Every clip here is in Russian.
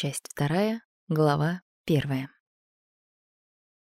Часть вторая, глава первая.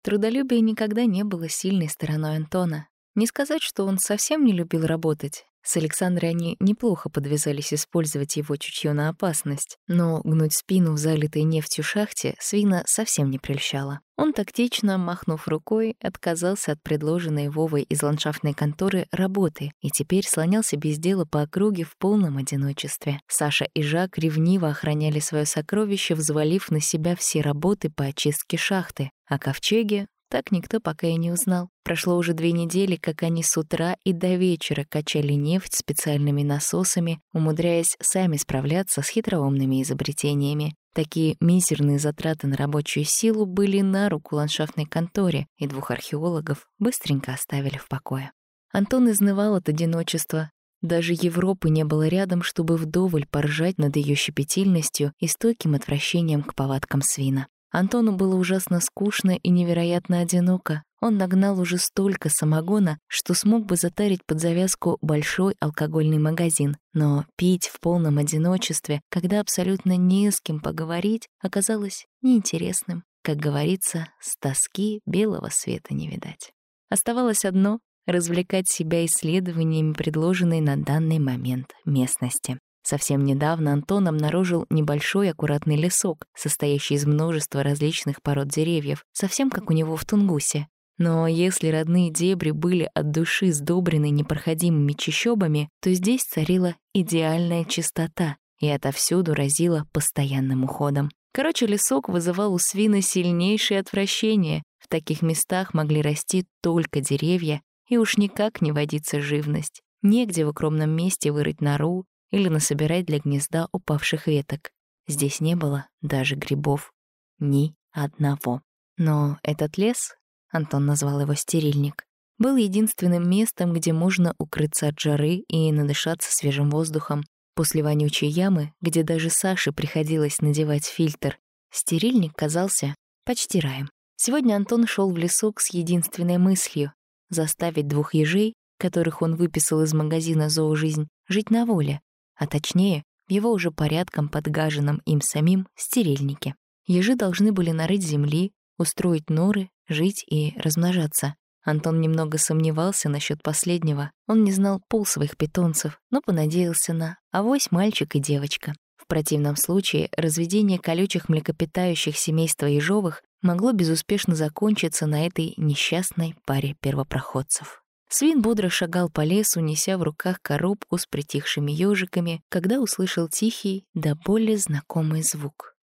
Трудолюбие никогда не было сильной стороной Антона. Не сказать, что он совсем не любил работать. С Александрой они неплохо подвязались использовать его чутье на опасность, но гнуть спину в залитой нефтью шахте свина совсем не прельщало. Он тактично, махнув рукой, отказался от предложенной Вовой из ландшафтной конторы работы и теперь слонялся без дела по округе в полном одиночестве. Саша и Жак ревниво охраняли свое сокровище, взвалив на себя все работы по очистке шахты, а ковчеги так никто пока и не узнал. Прошло уже две недели, как они с утра и до вечера качали нефть специальными насосами, умудряясь сами справляться с хитроумными изобретениями. Такие мизерные затраты на рабочую силу были на руку ландшафтной конторе, и двух археологов быстренько оставили в покое. Антон изнывал от одиночества. Даже Европы не было рядом, чтобы вдоволь поржать над ее щепетильностью и стойким отвращением к повадкам свина. Антону было ужасно скучно и невероятно одиноко. Он нагнал уже столько самогона, что смог бы затарить под завязку большой алкогольный магазин. Но пить в полном одиночестве, когда абсолютно не с кем поговорить, оказалось неинтересным. Как говорится, с тоски белого света не видать. Оставалось одно — развлекать себя исследованиями предложенной на данный момент местности. Совсем недавно Антон обнаружил небольшой аккуратный лесок, состоящий из множества различных пород деревьев, совсем как у него в Тунгусе. Но если родные дебри были от души сдобрены непроходимыми чащобами, то здесь царила идеальная чистота, и отовсюду разило постоянным уходом. Короче, лесок вызывал у свина сильнейшее отвращение. В таких местах могли расти только деревья, и уж никак не водиться живность. Негде в укромном месте вырыть нору, или насобирать для гнезда упавших веток. Здесь не было даже грибов. Ни одного. Но этот лес, Антон назвал его стерильник, был единственным местом, где можно укрыться от жары и надышаться свежим воздухом. После вонючей ямы, где даже Саше приходилось надевать фильтр, стерильник казался почти раем. Сегодня Антон шел в лесок с единственной мыслью — заставить двух ежей, которых он выписал из магазина «Зоожизнь», жить на воле, а точнее, в его уже порядком подгаженном им самим стерильнике. Ежи должны были нарыть земли, устроить норы, жить и размножаться. Антон немного сомневался насчет последнего. Он не знал пол своих питомцев, но понадеялся на авось мальчик и девочка. В противном случае разведение колючих млекопитающих семейства ежовых могло безуспешно закончиться на этой несчастной паре первопроходцев. Свин бодро шагал по лесу, неся в руках коробку с притихшими ежиками, когда услышал тихий, да более знакомый звук.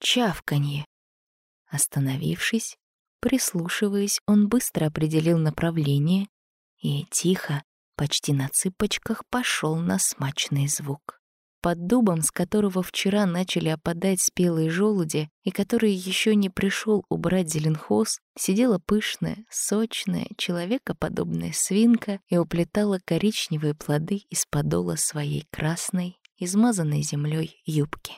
Чавканье. Остановившись, прислушиваясь, он быстро определил направление и тихо, почти на цыпочках, пошел на смачный звук. Под дубом, с которого вчера начали опадать спелые желуди и который еще не пришел убрать зеленхоз, сидела пышная, сочная, человекоподобная свинка и уплетала коричневые плоды из подола своей красной, измазанной землей юбки.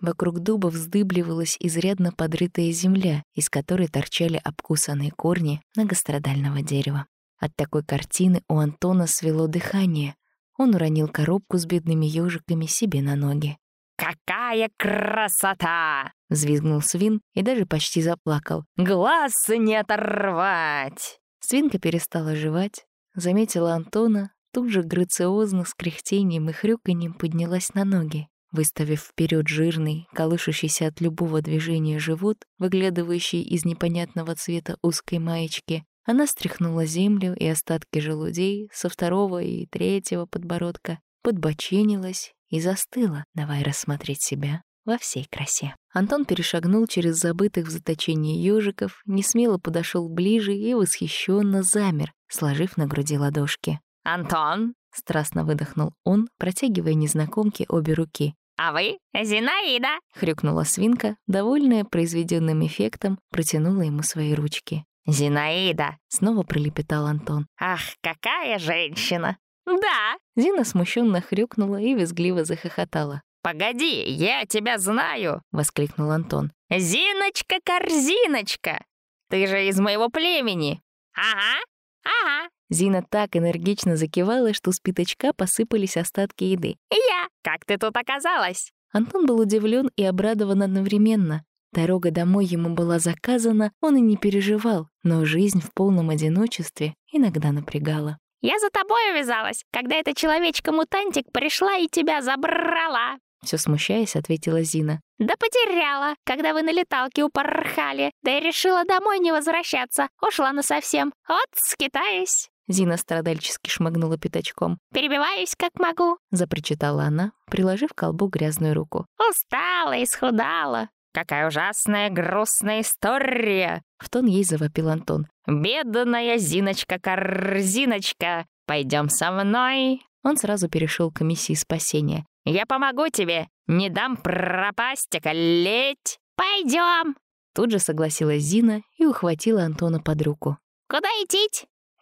Вокруг дуба вздыбливалась изрядно подрытая земля, из которой торчали обкусанные корни многострадального дерева. От такой картины у Антона свело дыхание, он уронил коробку с бедными ежиками себе на ноги. «Какая красота!» — взвизгнул свин и даже почти заплакал. «Глаз не оторвать!» Свинка перестала жевать, заметила Антона, тут же грациозно с кряхтением и хрюканьем поднялась на ноги. Выставив вперед жирный, колышущийся от любого движения живот, выглядывающий из непонятного цвета узкой маечки, она стряхнула землю и остатки желудей со второго и третьего подбородка, подбоченилась и застыла, давая рассмотреть себя во всей красе. Антон перешагнул через забытых в заточении ежиков, несмело подошел ближе и восхищенно замер, сложив на груди ладошки. «Антон!» — страстно выдохнул он, протягивая незнакомке обе руки. «А вы Зинаида!» — хрюкнула свинка, довольная произведенным эффектом, протянула ему свои ручки. «Зинаида!» — снова пролепетал Антон. «Ах, какая женщина!» «Да!» Зина смущенно хрюкнула и визгливо захохотала. «Погоди, я тебя знаю!» — воскликнул Антон. «Зиночка-корзиночка! Ты же из моего племени!» «Ага, ага!» Зина так энергично закивала, что с пятачка посыпались остатки еды. «Я! Как ты тут оказалась?» Антон был удивлен и обрадован одновременно. Дорога домой ему была заказана, он и не переживал, но жизнь в полном одиночестве иногда напрягала. «Я за тобой увязалась, когда эта человечка-мутантик пришла и тебя забрала!» Все смущаясь, ответила Зина. «Да потеряла, когда вы на леталке упорхали, да и решила домой не возвращаться, ушла насовсем, вот скитаюсь!» Зина страдальчески шмыгнула пятачком. «Перебиваюсь, как могу», — запричитала она, приложив к колбу грязную руку. «Устала, исхудала, Какая ужасная, грустная история!» В тон ей завопил Антон. «Бедная Зиночка-корзиночка, пойдем со мной!» Он сразу перешел к миссии спасения. «Я помогу тебе, не дам пропасть, околеть! Пойдем!» Тут же согласилась Зина и ухватила Антона под руку. «Куда идти?»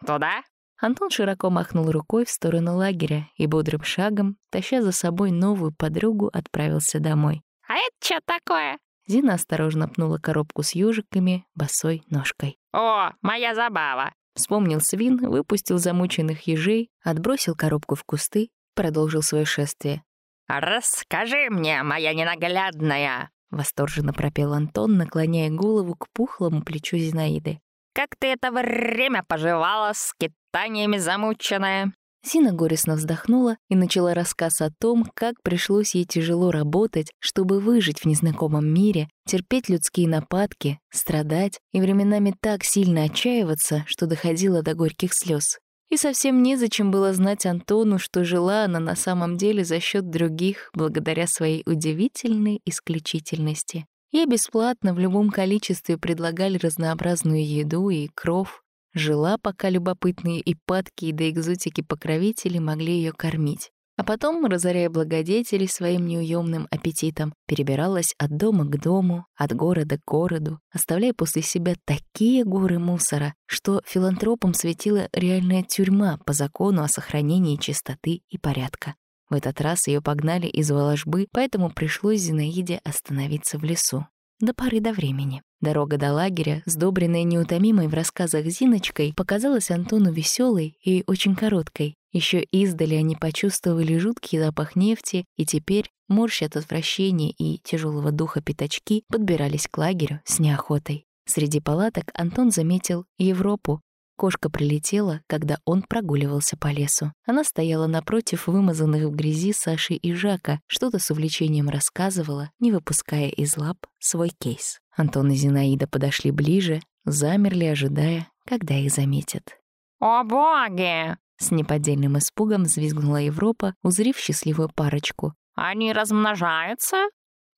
«Туда?» Антон широко махнул рукой в сторону лагеря и бодрым шагом, таща за собой новую подругу, отправился домой. «А это что такое?» Зина осторожно пнула коробку с ёжиками босой ножкой. «О, моя забава!» Вспомнил свин, выпустил замученных ежей, отбросил коробку в кусты, продолжил свое шествие. «Расскажи мне, моя ненаглядная!» Восторженно пропел Антон, наклоняя голову к пухлому плечу Зинаиды. «Как ты это время поживала, скитаниями замученная?» Зина горестно вздохнула и начала рассказ о том, как пришлось ей тяжело работать, чтобы выжить в незнакомом мире, терпеть людские нападки, страдать и временами так сильно отчаиваться, что доходило до горьких слез. И совсем незачем было знать Антону, что жила она на самом деле за счет других, благодаря своей удивительной исключительности. Ей бесплатно в любом количестве предлагали разнообразную еду и кров, Жила, пока любопытные и падкие до экзотики покровители могли ее кормить. А потом, разоряя благодетелей своим неуемным аппетитом, перебиралась от дома к дому, от города к городу, оставляя после себя такие горы мусора, что филантропам светила реальная тюрьма по закону о сохранении чистоты и порядка. В этот раз ее погнали из Воложбы, поэтому пришлось Зинаиде остановиться в лесу. До поры до времени. Дорога до лагеря, сдобренная неутомимой в рассказах Зиночкой, показалась Антону веселой и очень короткой. Еще издали они почувствовали жуткий запах нефти, и теперь, морща от отвращения и тяжелого духа пятачки, подбирались к лагерю с неохотой. Среди палаток Антон заметил Европу, Кошка прилетела, когда он прогуливался по лесу. Она стояла напротив вымазанных в грязи Саши и Жака, что-то с увлечением рассказывала, не выпуская из лап свой кейс. Антон и Зинаида подошли ближе, замерли, ожидая, когда их заметят. «О боги!» С неподдельным испугом взвизгнула Европа, узрив счастливую парочку. «Они размножаются?»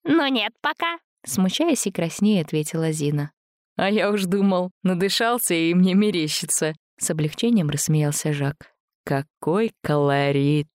«Ну нет пока», — смущаясь и краснее ответила Зина. А я уж думал, надышался и мне мерещится. С облегчением рассмеялся Жак. Какой колорит!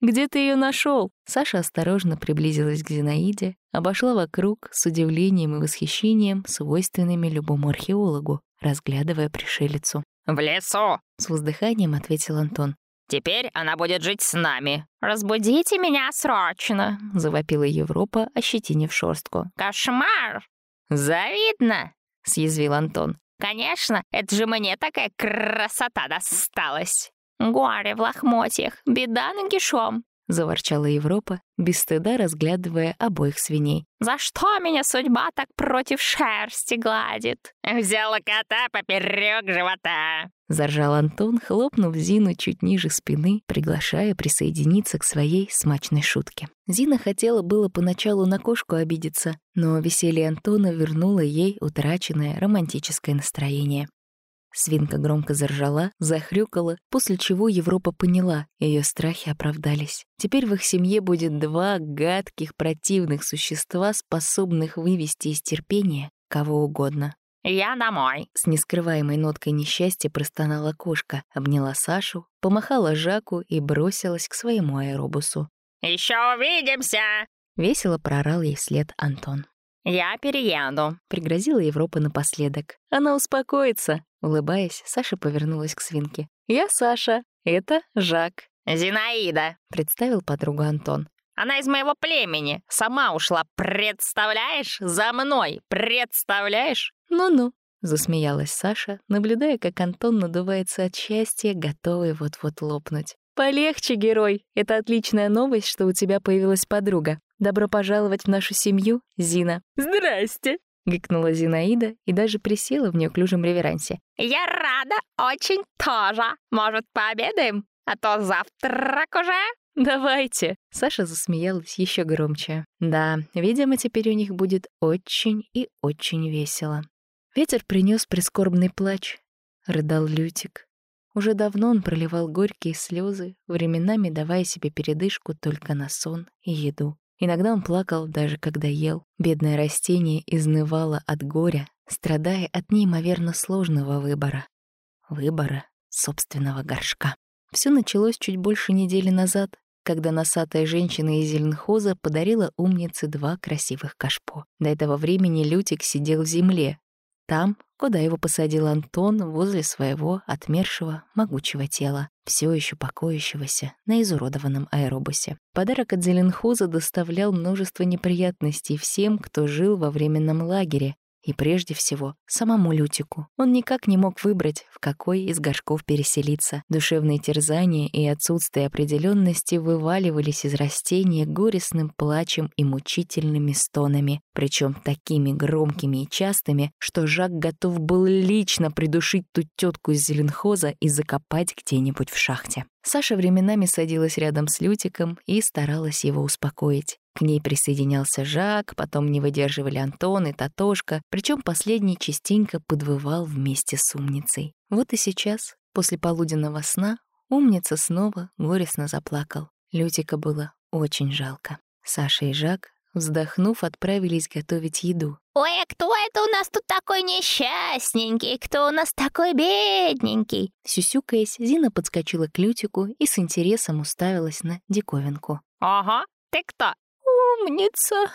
Где ты ее нашел? Саша осторожно приблизилась к Зинаиде, обошла вокруг с удивлением и восхищением, свойственными любому археологу, разглядывая пришелицу. «В лесу!» — с воздыханием ответил Антон. «Теперь она будет жить с нами. Разбудите меня срочно!» — завопила Европа, ощетинив шерстку. «Кошмар! Завидно!» — съязвил Антон. «Конечно, это же мне такая красота досталась! Горе в лохмотьях, беда нагишом!» — заворчала Европа, без стыда разглядывая обоих свиней. «За что меня судьба так против шерсти гладит? Взяла кота поперек живота!» Заржал Антон, хлопнув Зину чуть ниже спины, приглашая присоединиться к своей смачной шутке. Зина хотела было поначалу на кошку обидеться, но веселье Антона вернуло ей утраченное романтическое настроение. Свинка громко заржала, захрюкала, после чего Европа поняла, ее страхи оправдались. Теперь в их семье будет два гадких, противных существа, способных вывести из терпения кого угодно. «Я домой!» С нескрываемой ноткой несчастья простонала кошка, обняла Сашу, помахала Жаку и бросилась к своему аэробусу. «Еще увидимся!» — весело прорал ей вслед Антон. «Я перееду», — пригрозила Европа напоследок. «Она успокоится», — улыбаясь, Саша повернулась к свинке. «Я Саша, это Жак». «Зинаида», — представил подругу Антон. «Она из моего племени, сама ушла, представляешь? За мной, представляешь?» «Ну-ну», — засмеялась Саша, наблюдая, как Антон надувается от счастья, готовый вот-вот лопнуть. Полегче, герой. Это отличная новость, что у тебя появилась подруга. Добро пожаловать в нашу семью, Зина. Здрасте, гикнула Зинаида и даже присела в неуклюжем реверансе. Я рада очень тоже. Может, пообедаем? А то завтрак уже. «Давайте!» Саша засмеялась еще громче. Да, видимо, теперь у них будет очень и очень весело. Ветер принес прискорбный плач. Рыдал Лютик. Уже давно он проливал горькие слезы, временами давая себе передышку только на сон и еду. Иногда он плакал, даже когда ел. Бедное растение изнывало от горя, страдая от неимоверно сложного выбора. Выбора собственного горшка. Все началось чуть больше недели назад, когда носатая женщина из Зеленхоза подарила умнице два красивых кашпо. До этого времени Лютик сидел в земле, там, куда его посадил Антон возле своего отмершего могучего тела, все еще покоящегося на изуродованном аэробусе. Подарок от Зеленхоза доставлял множество неприятностей всем, кто жил во временном лагере, и прежде всего, самому Лютику. Он никак не мог выбрать, в какой из горшков переселиться. Душевные терзания и отсутствие определенности вываливались из растения горестным плачем и мучительными стонами, причем такими громкими и частыми, что Жак готов был лично придушить ту тетку из зеленхоза и закопать где-нибудь в шахте. Саша временами садилась рядом с Лютиком и старалась его успокоить. К ней присоединялся Жак, потом не выдерживали Антон и Татошка, причем последний частенько подвывал вместе с умницей. Вот и сейчас, после полуденного сна, умница снова горестно заплакал. Лютика было очень жалко. Саша и Жак, вздохнув, отправились готовить еду. «Ой, а кто это у нас тут такой несчастненький? Кто у нас такой бедненький?» Сюсюкаясь, Зина подскочила к Лютику и с интересом уставилась на диковинку. «Ага, ты кто?» «Умница!»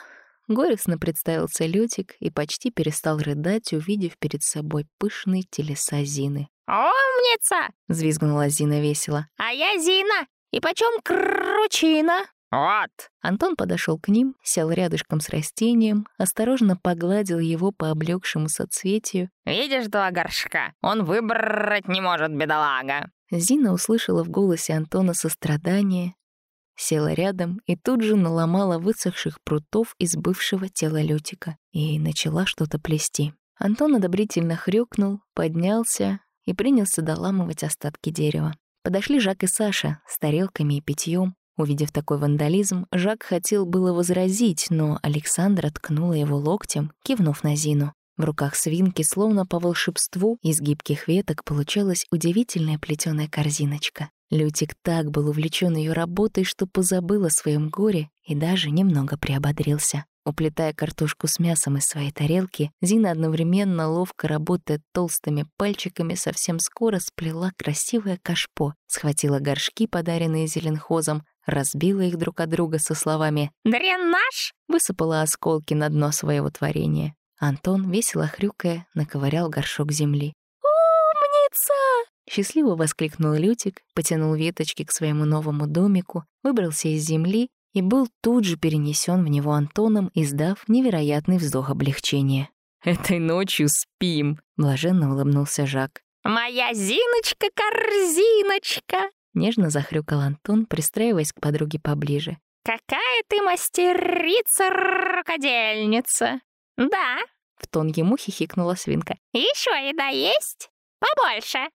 Горестно представился Лютик и почти перестал рыдать, увидев перед собой пышные телеса Зины. «Умница!» — взвизгнула Зина весело. «А я Зина! И почем кручина?» «Вот!» Антон подошел к ним, сел рядышком с растением, осторожно погладил его по облегшему соцветию. «Видишь два горшка? Он выбрать не может, бедолага!» Зина услышала в голосе Антона сострадание, села рядом и тут же наломала высохших прутов из бывшего тела Лютика и начала что-то плести. Антон одобрительно хрюкнул, поднялся и принялся доламывать остатки дерева. Подошли Жак и Саша с тарелками и питьем. Увидев такой вандализм, Жак хотел было возразить, но Александра ткнула его локтем, кивнув на Зину. В руках свинки, словно по волшебству, из гибких веток получалась удивительная плетеная корзиночка. Лютик так был увлечен ее работой, что позабыл о своем горе и даже немного приободрился. Уплетая картошку с мясом из своей тарелки, Зина одновременно, ловко работая толстыми пальчиками, совсем скоро сплела красивое кашпо, схватила горшки, подаренные зеленхозом, разбила их друг от друга со словами «Дренаж!» высыпала осколки на дно своего творения. Антон, весело хрюкая, наковырял горшок земли. «Умница!» Счастливо воскликнул Лютик, потянул веточки к своему новому домику, выбрался из земли и был тут же перенесен в него Антоном, издав невероятный вздох облегчения. «Этой ночью спим», — блаженно улыбнулся Жак. «Моя Зиночка-корзиночка!» Нежно захрюкал Антон, пристраиваясь к подруге поближе. «Какая ты мастерица-рукодельница!» «Да!» — в тон ему хихикнула свинка. «Еще еда есть? Побольше!»